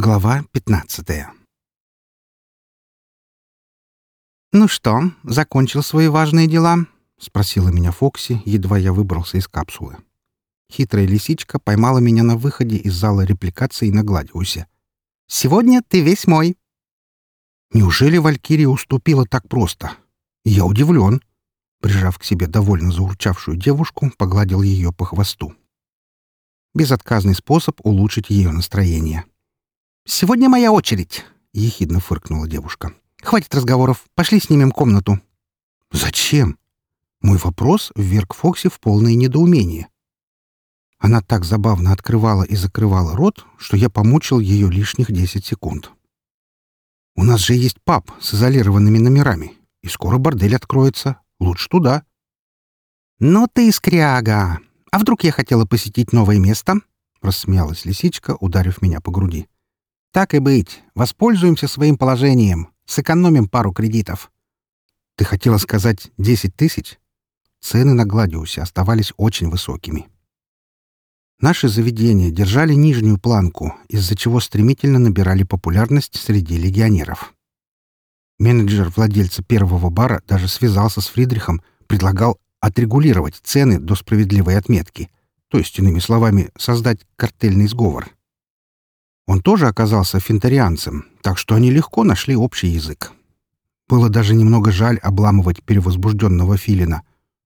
Глава 15 «Ну что, закончил свои важные дела?» — спросила меня Фокси, едва я выбрался из капсулы. Хитрая лисичка поймала меня на выходе из зала репликации на Гладиусе. «Сегодня ты весь мой». Неужели Валькирия уступила так просто? Я удивлен. Прижав к себе довольно заурчавшую девушку, погладил ее по хвосту. Безотказный способ улучшить ее настроение. «Сегодня моя очередь», — ехидно фыркнула девушка. «Хватит разговоров. Пошли снимем комнату». «Зачем?» Мой вопрос вверг Фокси в полное недоумение. Она так забавно открывала и закрывала рот, что я помучил ее лишних десять секунд. «У нас же есть паб с изолированными номерами, и скоро бордель откроется. Лучше туда». «Ну ты скряга! А вдруг я хотела посетить новое место?» — рассмеялась лисичка, ударив меня по груди. Так и быть, воспользуемся своим положением, сэкономим пару кредитов. Ты хотела сказать десять тысяч? Цены на Гладиусе оставались очень высокими. Наши заведения держали нижнюю планку, из-за чего стремительно набирали популярность среди легионеров. Менеджер владельца первого бара даже связался с Фридрихом, предлагал отрегулировать цены до справедливой отметки, то есть, иными словами, создать картельный сговор. Он тоже оказался финтарианцем, так что они легко нашли общий язык. Было даже немного жаль обламывать перевозбужденного филина.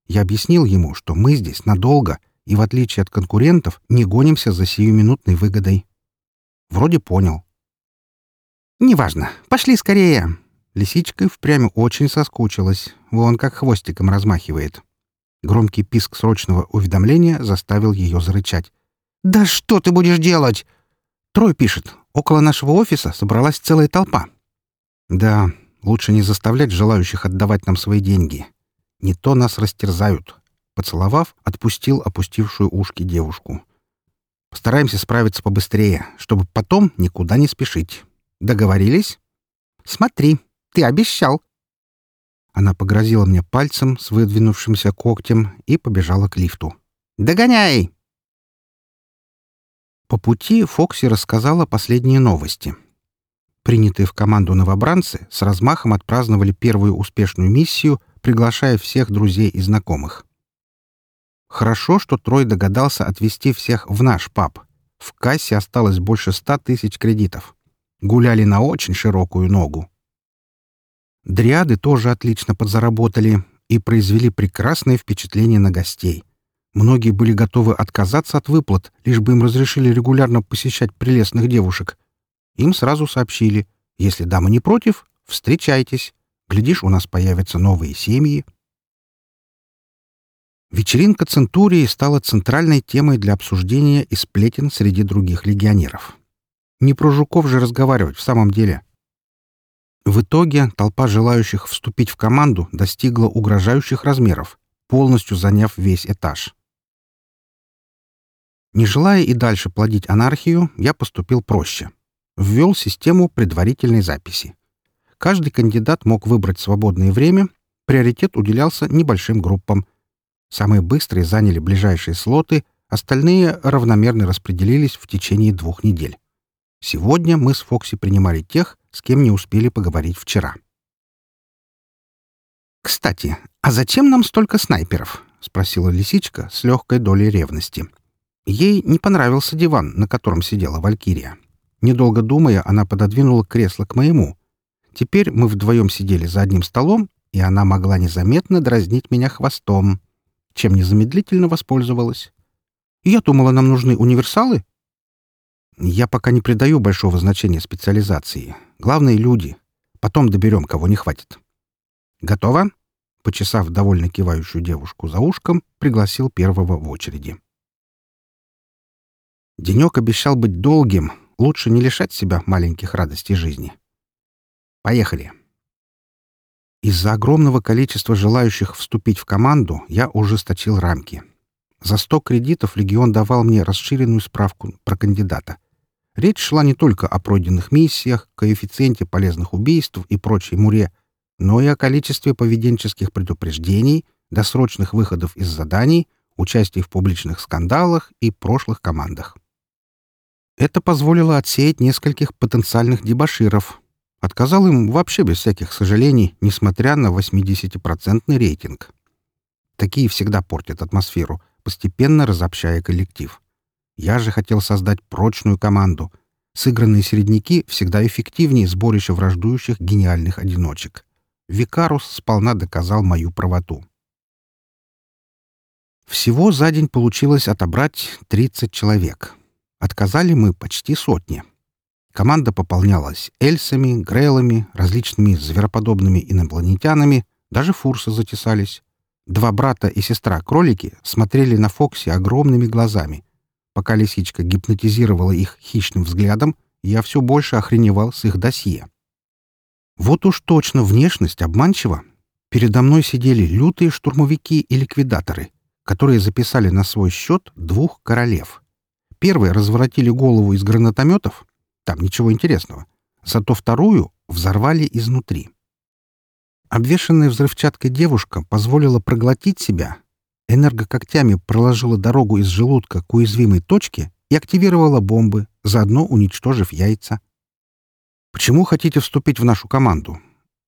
Я объяснил ему, что мы здесь надолго и, в отличие от конкурентов, не гонимся за сиюминутной выгодой. Вроде понял. «Неважно. Пошли скорее!» Лисичка впрямь очень соскучилась. Вон как хвостиком размахивает. Громкий писк срочного уведомления заставил ее зарычать. «Да что ты будешь делать? Трой пишет. Около нашего офиса собралась целая толпа. Да, лучше не заставлять желающих отдавать нам свои деньги. Не то нас растерзают. Поцеловав, отпустил опустившую ушки девушку. Постараемся справиться побыстрее, чтобы потом никуда не спешить. Договорились? Смотри, ты обещал. Она погрозила мне пальцем с выдвинувшимся когтем и побежала к лифту. «Догоняй!» По пути Фокси рассказала последние новости. Принятые в команду новобранцы с размахом отпраздновали первую успешную миссию, приглашая всех друзей и знакомых. Хорошо, что Трой догадался отвезти всех в наш паб. В кассе осталось больше ста тысяч кредитов. Гуляли на очень широкую ногу. Дриады тоже отлично подзаработали и произвели прекрасное впечатление на гостей — Многие были готовы отказаться от выплат, лишь бы им разрешили регулярно посещать прелестных девушек. Им сразу сообщили, если дама не против, встречайтесь. Глядишь, у нас появятся новые семьи. Вечеринка Центурии стала центральной темой для обсуждения и сплетен среди других легионеров. Не про жуков же разговаривать в самом деле. В итоге толпа желающих вступить в команду достигла угрожающих размеров, полностью заняв весь этаж. Не желая и дальше плодить анархию, я поступил проще. Ввел систему предварительной записи. Каждый кандидат мог выбрать свободное время, приоритет уделялся небольшим группам. Самые быстрые заняли ближайшие слоты, остальные равномерно распределились в течение двух недель. Сегодня мы с Фокси принимали тех, с кем не успели поговорить вчера. «Кстати, а зачем нам столько снайперов?» — спросила лисичка с легкой долей ревности. — Ей не понравился диван, на котором сидела Валькирия. Недолго думая, она пододвинула кресло к моему. Теперь мы вдвоем сидели за одним столом, и она могла незаметно дразнить меня хвостом, чем незамедлительно воспользовалась. Я думала, нам нужны универсалы. Я пока не придаю большого значения специализации. Главное — люди. Потом доберем, кого не хватит. Готово? Почесав довольно кивающую девушку за ушком, пригласил первого в очереди. Денек обещал быть долгим, лучше не лишать себя маленьких радостей жизни. Поехали. Из-за огромного количества желающих вступить в команду я ужесточил рамки. За 100 кредитов Легион давал мне расширенную справку про кандидата. Речь шла не только о пройденных миссиях, коэффициенте полезных убийств и прочей муре, но и о количестве поведенческих предупреждений, досрочных выходов из заданий, участии в публичных скандалах и прошлых командах. Это позволило отсеять нескольких потенциальных дебоширов. Отказал им вообще без всяких сожалений, несмотря на 80% рейтинг. Такие всегда портят атмосферу, постепенно разобщая коллектив. Я же хотел создать прочную команду. Сыгранные середняки всегда эффективнее сборища враждующих гениальных одиночек. Викарус сполна доказал мою правоту. Всего за день получилось отобрать 30 человек. Отказали мы почти сотни. Команда пополнялась эльсами, грейлами, различными звероподобными инопланетянами, даже фурсы затесались. Два брата и сестра-кролики смотрели на Фокси огромными глазами. Пока лисичка гипнотизировала их хищным взглядом, я все больше охреневал с их досье. Вот уж точно внешность обманчива. Передо мной сидели лютые штурмовики и ликвидаторы, которые записали на свой счет двух королев. Первые разворотили голову из гранатометов, там ничего интересного, зато вторую взорвали изнутри. Обвешанная взрывчаткой девушка позволила проглотить себя, энергокогтями проложила дорогу из желудка к уязвимой точке и активировала бомбы, заодно уничтожив яйца. «Почему хотите вступить в нашу команду?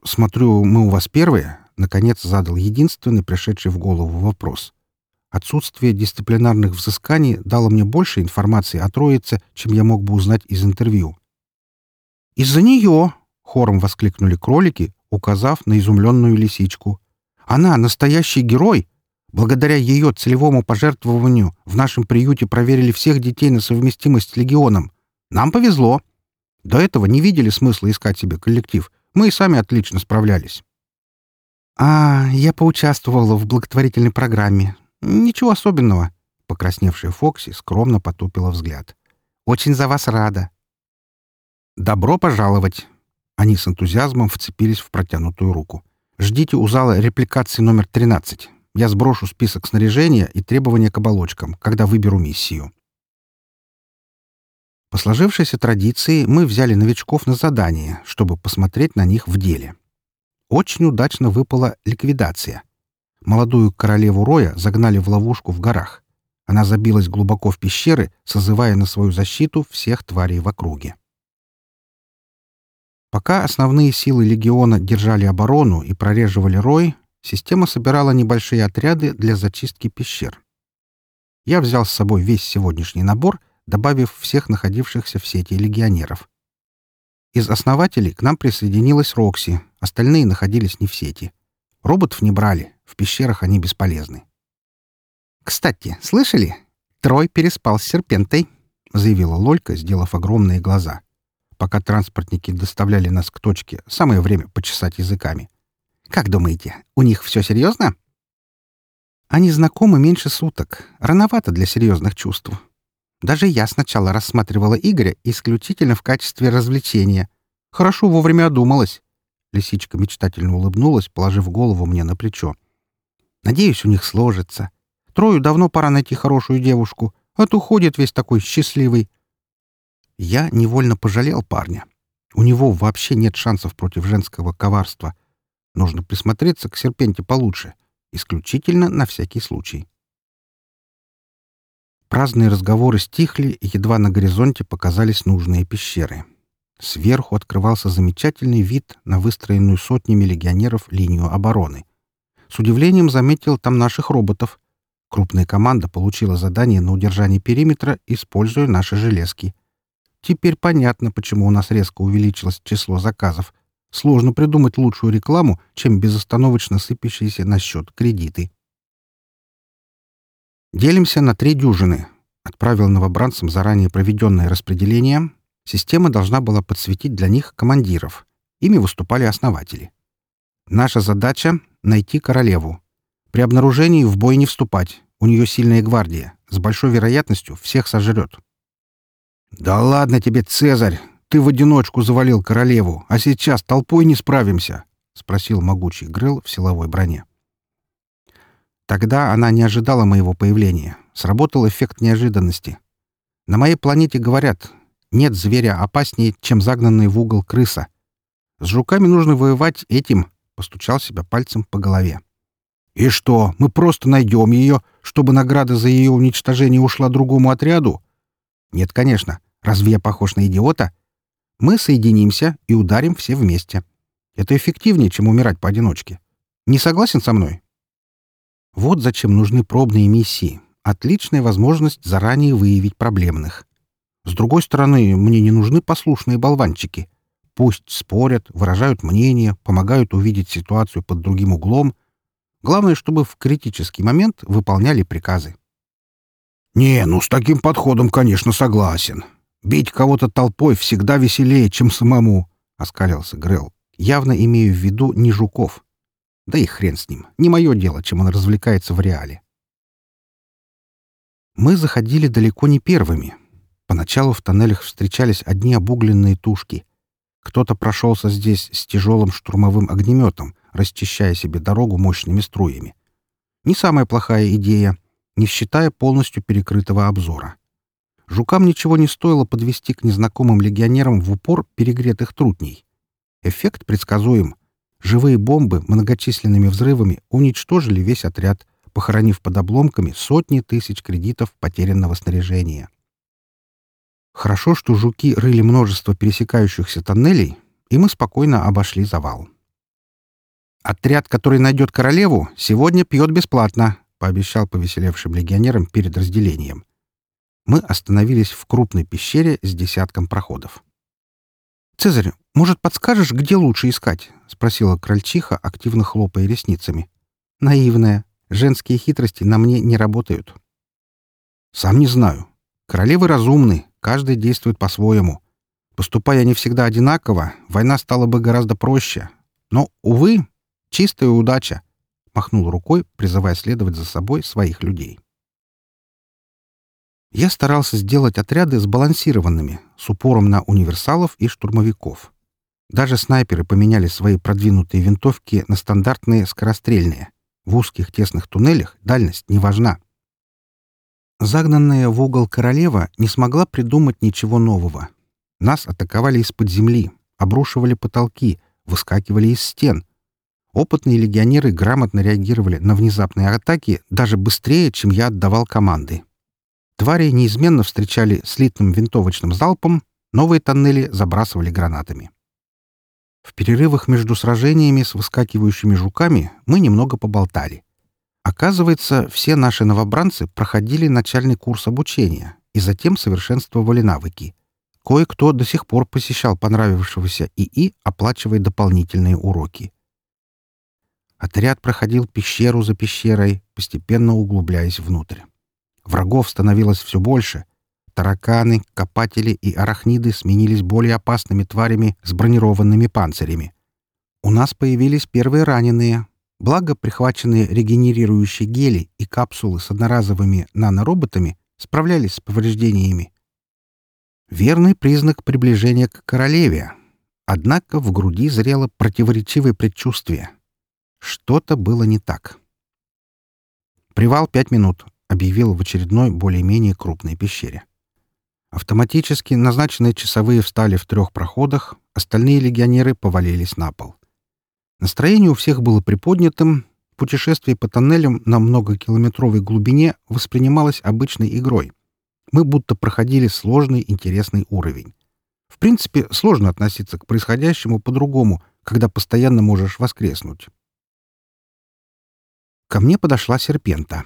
Смотрю, мы у вас первые», — наконец задал единственный пришедший в голову вопрос. Отсутствие дисциплинарных взысканий дало мне больше информации о троице, чем я мог бы узнать из интервью. «Из-за нее!» — хором воскликнули кролики, указав на изумленную лисичку. «Она настоящий герой! Благодаря ее целевому пожертвованию в нашем приюте проверили всех детей на совместимость с легионом. Нам повезло. До этого не видели смысла искать себе коллектив. Мы и сами отлично справлялись». «А, я поучаствовала в благотворительной программе. Ничего особенного», — покрасневшая Фокси скромно потупила взгляд. «Очень за вас рада». «Добро пожаловать!» Они с энтузиазмом вцепились в протянутую руку. «Ждите у зала репликации номер 13. Я сброшу список снаряжения и требования к оболочкам, когда выберу миссию». По сложившейся традиции мы взяли новичков на задание, чтобы посмотреть на них в деле. Очень удачно выпала ликвидация. Молодую королеву Роя загнали в ловушку в горах. Она забилась глубоко в пещеры, созывая на свою защиту всех тварей в округе. Пока основные силы легиона держали оборону и прореживали рой, система собирала небольшие отряды для зачистки пещер. Я взял с собой весь сегодняшний набор, добавив всех находившихся в сети легионеров. Из основателей к нам присоединилась Рокси, остальные находились не в сети. Роботов не брали, в пещерах они бесполезны. «Кстати, слышали? Трой переспал с серпентой», — заявила Лолька, сделав огромные глаза. Пока транспортники доставляли нас к точке, самое время почесать языками. «Как думаете, у них все серьезно?» «Они знакомы меньше суток. Рановато для серьезных чувств. Даже я сначала рассматривала Игоря исключительно в качестве развлечения. Хорошо вовремя одумалась». Лисичка мечтательно улыбнулась, положив голову мне на плечо. «Надеюсь, у них сложится. Трою давно пора найти хорошую девушку, а то ходит весь такой счастливый. Я невольно пожалел парня. У него вообще нет шансов против женского коварства. Нужно присмотреться к серпенте получше, исключительно на всякий случай. Праздные разговоры стихли, едва на горизонте показались нужные пещеры. Сверху открывался замечательный вид на выстроенную сотнями легионеров линию обороны. С удивлением заметил там наших роботов. Крупная команда получила задание на удержание периметра, используя наши железки — Теперь понятно, почему у нас резко увеличилось число заказов. Сложно придумать лучшую рекламу, чем безостановочно сыпящиеся на счет кредиты. Делимся на три дюжины. Отправил новобранцам заранее проведенное распределение. Система должна была подсветить для них командиров. Ими выступали основатели. Наша задача — найти королеву. При обнаружении в бой не вступать. У нее сильная гвардия. С большой вероятностью всех сожрет. «Да ладно тебе, Цезарь! Ты в одиночку завалил королеву, а сейчас толпой не справимся!» — спросил могучий Грыл в силовой броне. Тогда она не ожидала моего появления. Сработал эффект неожиданности. На моей планете говорят, нет зверя опаснее, чем загнанный в угол крыса. С жуками нужно воевать этим, — постучал себя пальцем по голове. «И что, мы просто найдем ее, чтобы награда за ее уничтожение ушла другому отряду?» «Нет, конечно. Разве я похож на идиота? Мы соединимся и ударим все вместе. Это эффективнее, чем умирать поодиночке. Не согласен со мной? Вот зачем нужны пробные миссии. Отличная возможность заранее выявить проблемных. С другой стороны, мне не нужны послушные болванчики. Пусть спорят, выражают мнение, помогают увидеть ситуацию под другим углом. Главное, чтобы в критический момент выполняли приказы. «Не, ну с таким подходом, конечно, согласен. Бить кого-то толпой всегда веселее, чем самому», — оскалился Грел, явно имея в виду не жуков. Да и хрен с ним. Не мое дело, чем он развлекается в реале. Мы заходили далеко не первыми. Поначалу в тоннелях встречались одни обугленные тушки. Кто-то прошелся здесь с тяжелым штурмовым огнеметом, расчищая себе дорогу мощными струями. Не самая плохая идея, не считая полностью перекрытого обзора. Жукам ничего не стоило подвести к незнакомым легионерам в упор перегретых трутней. Эффект предсказуем. Живые бомбы многочисленными взрывами уничтожили весь отряд, похоронив под обломками сотни тысяч кредитов потерянного снаряжения. Хорошо, что жуки рыли множество пересекающихся тоннелей, и мы спокойно обошли завал. «Отряд, который найдет королеву, сегодня пьет бесплатно», — пообещал повеселевшим легионерам перед разделением. Мы остановились в крупной пещере с десятком проходов. «Цезарь, может, подскажешь, где лучше искать?» — спросила крольчиха, активно хлопая ресницами. «Наивная. Женские хитрости на мне не работают». «Сам не знаю. Королевы разумны, каждый действует по-своему. Поступая не всегда одинаково, война стала бы гораздо проще. Но, увы, чистая удача», — махнул рукой, призывая следовать за собой своих людей. Я старался сделать отряды сбалансированными, с упором на универсалов и штурмовиков. Даже снайперы поменяли свои продвинутые винтовки на стандартные скорострельные. В узких тесных туннелях дальность не важна. Загнанная в угол королева не смогла придумать ничего нового. Нас атаковали из-под земли, обрушивали потолки, выскакивали из стен. Опытные легионеры грамотно реагировали на внезапные атаки даже быстрее, чем я отдавал команды. Твари неизменно встречали слитным винтовочным залпом, новые тоннели забрасывали гранатами. В перерывах между сражениями с выскакивающими жуками мы немного поболтали. Оказывается, все наши новобранцы проходили начальный курс обучения и затем совершенствовали навыки. Кое-кто до сих пор посещал понравившегося ИИ, оплачивая дополнительные уроки. Отряд проходил пещеру за пещерой, постепенно углубляясь внутрь. Врагов становилось все больше. Тараканы, копатели и арахниды сменились более опасными тварями с бронированными панцирями. У нас появились первые раненые. Благо, прихваченные регенерирующие гели и капсулы с одноразовыми нанороботами справлялись с повреждениями. Верный признак приближения к королеве. Однако в груди зрело противоречивое предчувствие. Что-то было не так. Привал пять минут объявил в очередной более-менее крупной пещере. Автоматически назначенные часовые встали в трех проходах, остальные легионеры повалились на пол. Настроение у всех было приподнятым, путешествие по тоннелям на многокилометровой глубине воспринималось обычной игрой. Мы будто проходили сложный, интересный уровень. В принципе, сложно относиться к происходящему по-другому, когда постоянно можешь воскреснуть. Ко мне подошла серпента.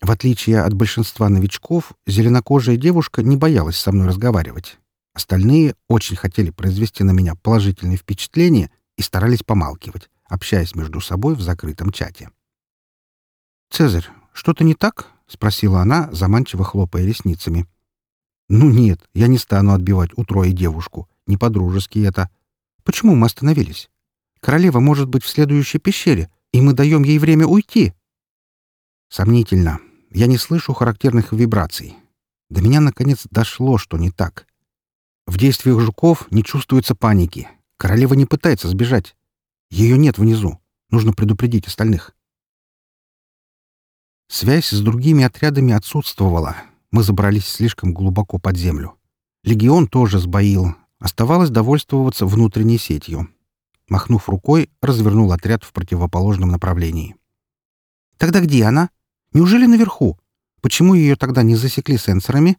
В отличие от большинства новичков, зеленокожая девушка не боялась со мной разговаривать. Остальные очень хотели произвести на меня положительное впечатление и старались помалкивать, общаясь между собой в закрытом чате. «Цезарь, что-то не так?» — спросила она, заманчиво хлопая ресницами. «Ну нет, я не стану отбивать у Трои девушку. Не по-дружески это. Почему мы остановились? Королева может быть в следующей пещере, и мы даем ей время уйти». Сомнительно. Я не слышу характерных вибраций. До меня, наконец, дошло, что не так. В действиях жуков не чувствуется паники. Королева не пытается сбежать. Ее нет внизу. Нужно предупредить остальных. Связь с другими отрядами отсутствовала. Мы забрались слишком глубоко под землю. Легион тоже сбоил. Оставалось довольствоваться внутренней сетью. Махнув рукой, развернул отряд в противоположном направлении. «Тогда где она?» Неужели наверху? Почему ее тогда не засекли сенсорами?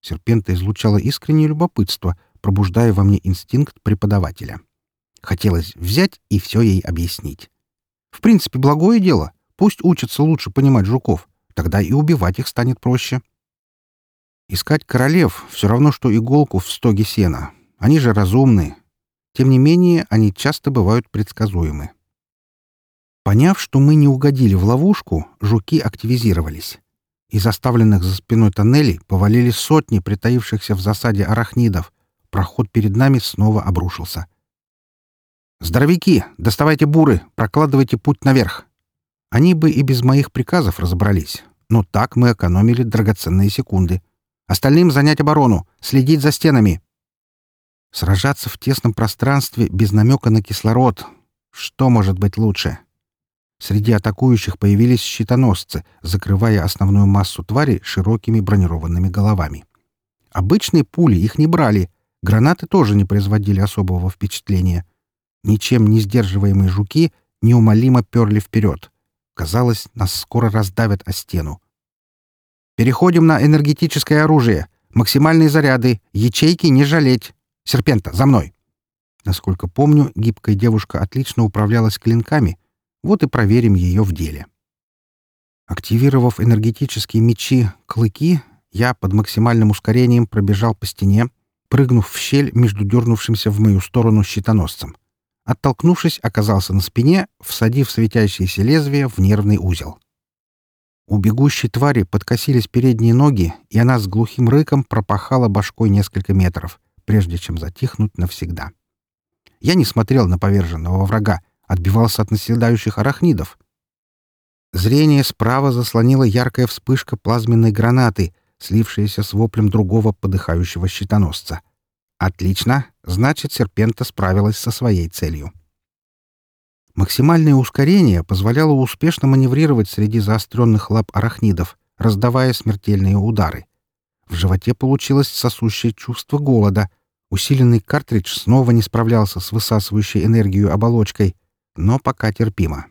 Серпента излучала искреннее любопытство, пробуждая во мне инстинкт преподавателя. Хотелось взять и все ей объяснить. В принципе, благое дело. Пусть учатся лучше понимать жуков. Тогда и убивать их станет проще. Искать королев — все равно, что иголку в стоге сена. Они же разумны. Тем не менее, они часто бывают предсказуемы. Поняв, что мы не угодили в ловушку, жуки активизировались. Из оставленных за спиной тоннелей повалили сотни притаившихся в засаде арахнидов. Проход перед нами снова обрушился. «Здоровяки, доставайте буры, прокладывайте путь наверх!» Они бы и без моих приказов разобрались, но так мы экономили драгоценные секунды. Остальным занять оборону, следить за стенами. Сражаться в тесном пространстве без намека на кислород. Что может быть лучше? Среди атакующих появились щитоносцы, закрывая основную массу твари широкими бронированными головами. Обычные пули их не брали, гранаты тоже не производили особого впечатления. Ничем не сдерживаемые жуки неумолимо перли вперед. Казалось, нас скоро раздавят о стену. «Переходим на энергетическое оружие. Максимальные заряды. Ячейки не жалеть. Серпента, за мной!» Насколько помню, гибкая девушка отлично управлялась клинками — вот и проверим ее в деле. Активировав энергетические мечи «Клыки», я под максимальным ускорением пробежал по стене, прыгнув в щель между дернувшимся в мою сторону щитоносцем. Оттолкнувшись, оказался на спине, всадив светящееся лезвие в нервный узел. У бегущей твари подкосились передние ноги, и она с глухим рыком пропахала башкой несколько метров, прежде чем затихнуть навсегда. Я не смотрел на поверженного врага, отбивался от наседающих арахнидов. Зрение справа заслонила яркая вспышка плазменной гранаты, слившаяся с воплем другого подыхающего щитоносца. Отлично, значит, серпента справилась со своей целью. Максимальное ускорение позволяло успешно маневрировать среди заостренных лап арахнидов, раздавая смертельные удары. В животе получилось сосущее чувство голода. Усиленный картридж снова не справлялся с высасывающей энергию оболочкой, но пока терпимо.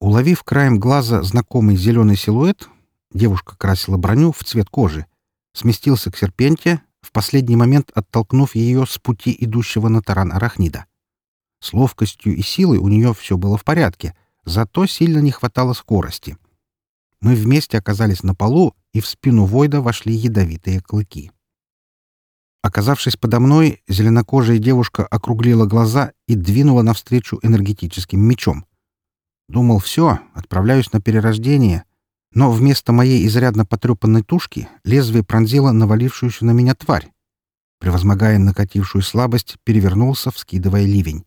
Уловив краем глаза знакомый зеленый силуэт, девушка красила броню в цвет кожи, сместился к серпенте, в последний момент оттолкнув ее с пути идущего на таран арахнида. С ловкостью и силой у нее все было в порядке, зато сильно не хватало скорости. Мы вместе оказались на полу, и в спину Войда вошли ядовитые клыки. Оказавшись подо мной, зеленокожая девушка округлила глаза и двинула навстречу энергетическим мечом. Думал, все, отправляюсь на перерождение, но вместо моей изрядно потрепанной тушки лезвие пронзило навалившуюся на меня тварь. Превозмогая накатившую слабость, перевернулся, вскидывая ливень.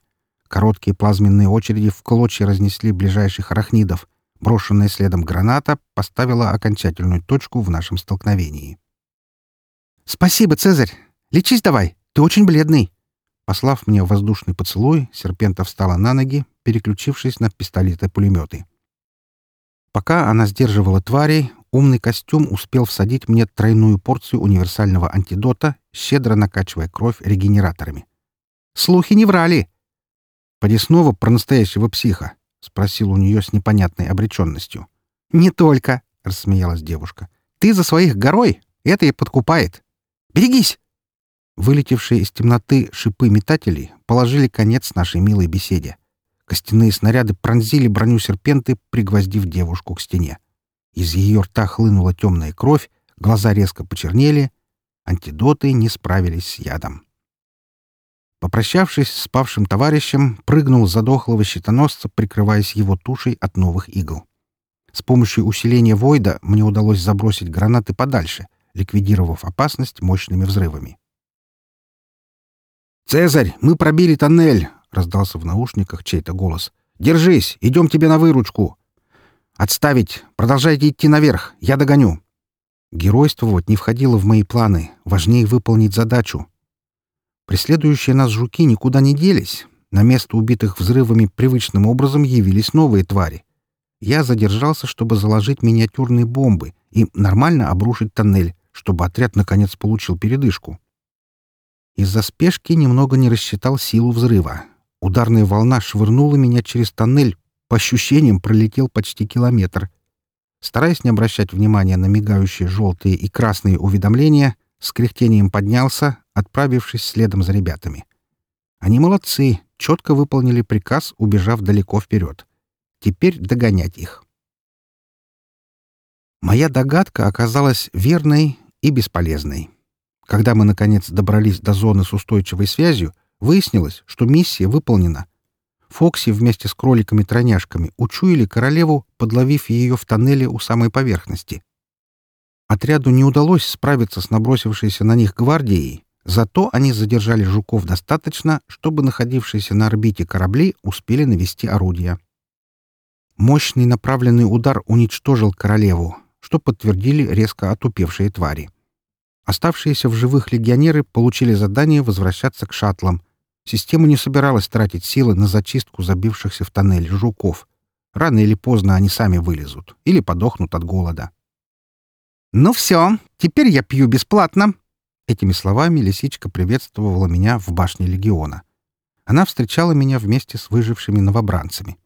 Короткие плазменные очереди в клочья разнесли ближайших арахнидов. Брошенная следом граната поставила окончательную точку в нашем столкновении. «Спасибо, Цезарь! Лечись давай, ты очень бледный!» Послав мне воздушный поцелуй, Серпента встала на ноги, переключившись на пистолеты-пулеметы. Пока она сдерживала тварей, умный костюм успел всадить мне тройную порцию универсального антидота, щедро накачивая кровь регенераторами. «Слухи не врали!» «Поди снова про настоящего психа», — спросил у нее с непонятной обреченностью. «Не только», — рассмеялась девушка. «Ты за своих горой, это и подкупает. Берегись!» Вылетевшие из темноты шипы метателей положили конец нашей милой беседе. Костяные снаряды пронзили броню серпенты, пригвоздив девушку к стене. Из ее рта хлынула темная кровь, глаза резко почернели. Антидоты не справились с ядом. Попрощавшись с павшим товарищем, прыгнул задохлого щитоносца, прикрываясь его тушей от новых игл. С помощью усиления Войда мне удалось забросить гранаты подальше, ликвидировав опасность мощными взрывами. «Цезарь, мы пробили тоннель!» — раздался в наушниках чей-то голос. «Держись! Идем тебе на выручку!» «Отставить! Продолжайте идти наверх! Я догоню!» Геройствовать не входило в мои планы. Важнее выполнить задачу. Преследующие нас жуки никуда не делись. На место убитых взрывами привычным образом явились новые твари. Я задержался, чтобы заложить миниатюрные бомбы и нормально обрушить тоннель, чтобы отряд наконец получил передышку. Из-за спешки немного не рассчитал силу взрыва. Ударная волна швырнула меня через тоннель, по ощущениям пролетел почти километр. стараясь не обращать внимания на мигающие желтые и красные уведомления, с кряхтением поднялся, отправившись следом за ребятами. Они молодцы, четко выполнили приказ, убежав далеко вперед. Теперь догонять их. Моя догадка оказалась верной и бесполезной. Когда мы, наконец, добрались до зоны с устойчивой связью, выяснилось, что миссия выполнена. Фокси вместе с кроликами-троняшками учуяли королеву, подловив ее в тоннеле у самой поверхности. Отряду не удалось справиться с набросившейся на них гвардией, зато они задержали жуков достаточно, чтобы находившиеся на орбите корабли успели навести орудия. Мощный направленный удар уничтожил королеву, что подтвердили резко отупевшие твари. Оставшиеся в живых легионеры получили задание возвращаться к шаттлам. Система не собиралась тратить силы на зачистку забившихся в тоннель жуков. Рано или поздно они сами вылезут или подохнут от голода. «Ну все, теперь я пью бесплатно!» Этими словами лисичка приветствовала меня в башне легиона. Она встречала меня вместе с выжившими новобранцами.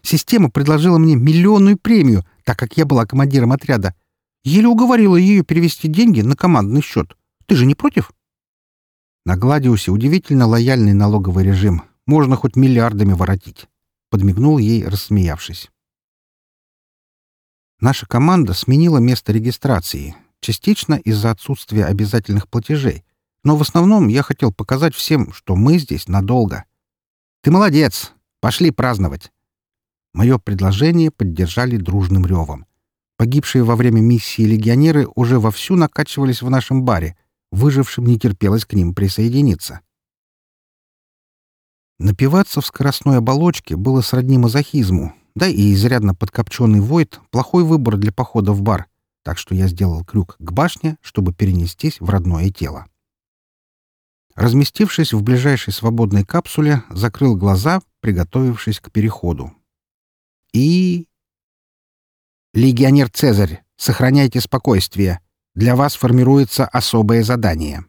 Система предложила мне миллионную премию, так как я была командиром отряда. Еле уговорила ее перевести деньги на командный счет. Ты же не против? На Гладиусе удивительно лояльный налоговый режим. Можно хоть миллиардами воротить. Подмигнул ей, рассмеявшись. Наша команда сменила место регистрации, частично из-за отсутствия обязательных платежей, но в основном я хотел показать всем, что мы здесь надолго. Ты молодец! Пошли праздновать! Мое предложение поддержали дружным ревом. Погибшие во время миссии легионеры уже вовсю накачивались в нашем баре. Выжившим не терпелось к ним присоединиться. Напиваться в скоростной оболочке было сродни мазохизму, да и изрядно подкопченный Войд — плохой выбор для похода в бар, так что я сделал крюк к башне, чтобы перенестись в родное тело. Разместившись в ближайшей свободной капсуле, закрыл глаза, приготовившись к переходу и... «Легионер Цезарь, сохраняйте спокойствие. Для вас формируется особое задание».